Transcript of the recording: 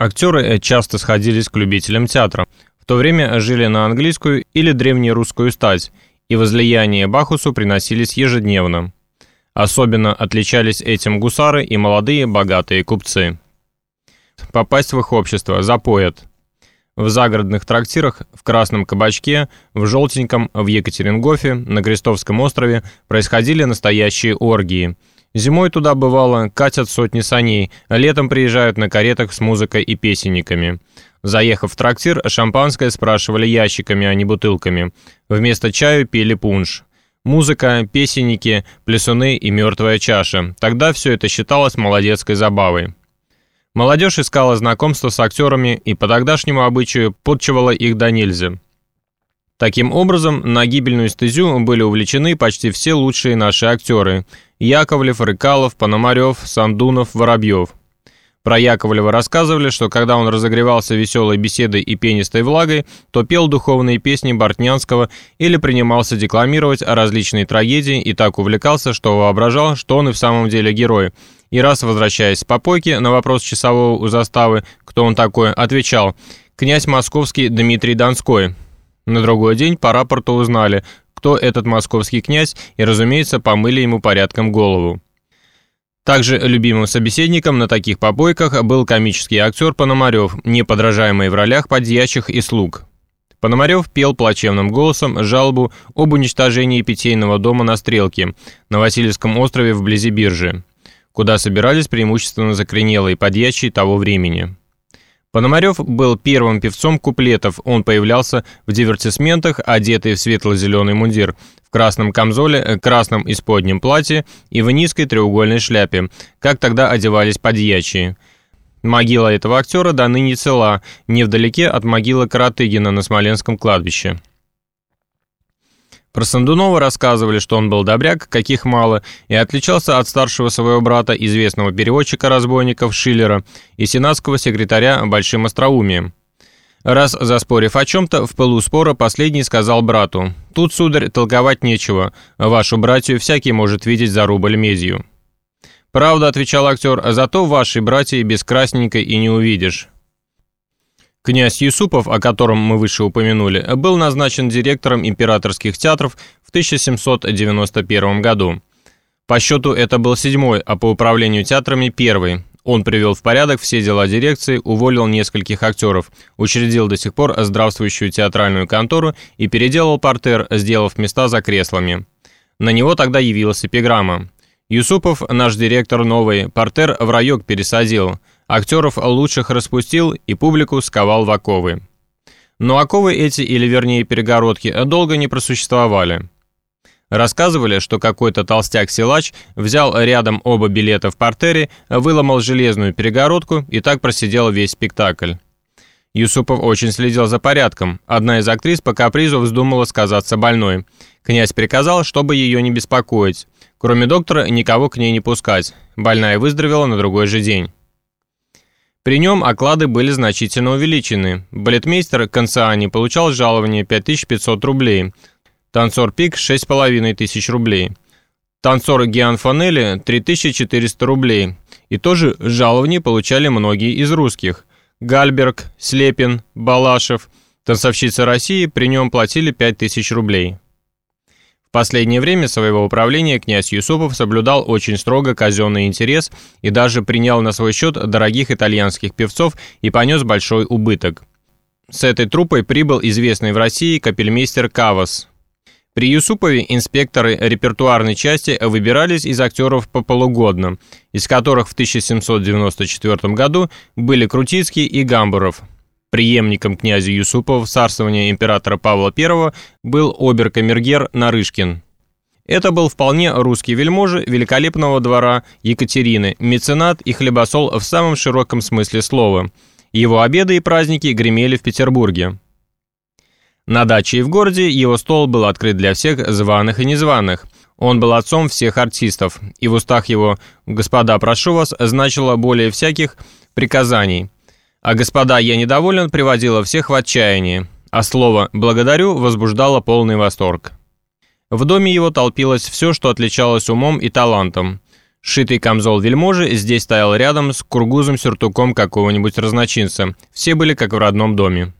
Актеры часто сходились к любителям театра. В то время жили на английскую или древнерусскую стать, и возлияния Бахусу приносились ежедневно. Особенно отличались этим гусары и молодые богатые купцы. Попасть в их общество запоят. В загородных трактирах, в Красном Кабачке, в Желтеньком, в Екатерингофе, на Крестовском острове происходили настоящие оргии. Зимой туда бывало катят сотни саней, а летом приезжают на каретах с музыкой и песенниками. Заехав в трактир, шампанское спрашивали ящиками, а не бутылками. Вместо чаю пили пунш. Музыка, песенники, плясуны и мертвая чаша. Тогда все это считалось молодецкой забавой. Молодежь искала знакомства с актерами и по тогдашнему обычаю подчивала их до нельзя. Таким образом, на гибельную стезю были увлечены почти все лучшие наши актеры – Яковлев, Рыкалов, Пономарев, Сандунов, Воробьев – про Яковлева рассказывали, что когда он разогревался веселой беседой и пенистой влагой, то пел духовные песни Бортнянского или принимался декламировать о различной трагедии и так увлекался, что воображал, что он и в самом деле герой. И раз, возвращаясь с попойки, на вопрос часового у заставы, кто он такой, отвечал «Князь московский Дмитрий Донской». На другой день по рапорту узнали, кто этот московский князь, и, разумеется, помыли ему порядком голову. Также любимым собеседником на таких побойках был комический актер Пономарев, неподражаемый в ролях подьячих и слуг. Пономарев пел плачевным голосом жалобу об уничтожении питейного дома на Стрелке, на Васильевском острове вблизи биржи, куда собирались преимущественно закоренелые подьячие того времени. Пономарев был первым певцом куплетов, он появлялся в дивертисментах, одетый в светло-зеленый мундир, в красном камзоле, э, красном исподнем платье и в низкой треугольной шляпе, как тогда одевались подьячие. Могила этого актера до ныне цела, невдалеке от могилы Каратыгина на Смоленском кладбище. Про Сандунова рассказывали, что он был добряк, каких мало, и отличался от старшего своего брата, известного переводчика разбойников Шиллера, и сенатского секретаря большим остроумием. Раз заспорив о чем-то, в пылу спора последний сказал брату, «Тут, сударь, толковать нечего, вашу братью всякий может видеть за рубль медью». «Правда», — отвечал актер, — «зато вашей братьей без красненькой и не увидишь». Князь Юсупов, о котором мы выше упомянули, был назначен директором императорских театров в 1791 году. По счету это был седьмой, а по управлению театрами первый. Он привел в порядок все дела дирекции, уволил нескольких актеров, учредил до сих пор здравствующую театральную контору и переделал портер, сделав места за креслами. На него тогда явилась эпиграмма. Юсупов, наш директор новый, портер в райок пересадил – актеров лучших распустил и публику сковал в оковы. Но оковы эти, или вернее перегородки, долго не просуществовали. Рассказывали, что какой-то толстяк-силач взял рядом оба билета в портере, выломал железную перегородку и так просидел весь спектакль. Юсупов очень следил за порядком. Одна из актрис по капризу вздумала сказаться больной. Князь приказал, чтобы ее не беспокоить. Кроме доктора, никого к ней не пускать. Больная выздоровела на другой же день. При нем оклады были значительно увеличены. Балетмейстер Конциани получал жалование 5500 рублей, танцор Пик – 6500 рублей, танцор Гиан Фанелли – 3400 рублей. И тоже жалование получали многие из русских. Гальберг, Слепин, Балашев, танцовщицы России при нем платили 5000 рублей. В последнее время своего управления князь Юсупов соблюдал очень строго казенный интерес и даже принял на свой счет дорогих итальянских певцов и понес большой убыток. С этой труппой прибыл известный в России капельмейстер Кавас. При Юсупове инспекторы репертуарной части выбирались из актеров по полугодно, из которых в 1794 году были Крутицкий и Гамбуров – Преемником князя Юсупова в царствовании императора Павла I был обер-камергер Нарышкин. Это был вполне русский вельможа великолепного двора Екатерины, меценат и хлебосол в самом широком смысле слова. Его обеды и праздники гремели в Петербурге. На даче и в городе его стол был открыт для всех званых и незваных. Он был отцом всех артистов, и в устах его «Господа, прошу вас» значило более всяких приказаний – а «господа, я недоволен» приводило всех в отчаяние, а слово «благодарю» возбуждало полный восторг. В доме его толпилось все, что отличалось умом и талантом. Шитый камзол вельможи здесь стоял рядом с кургузым сюртуком какого-нибудь разночинца. Все были как в родном доме.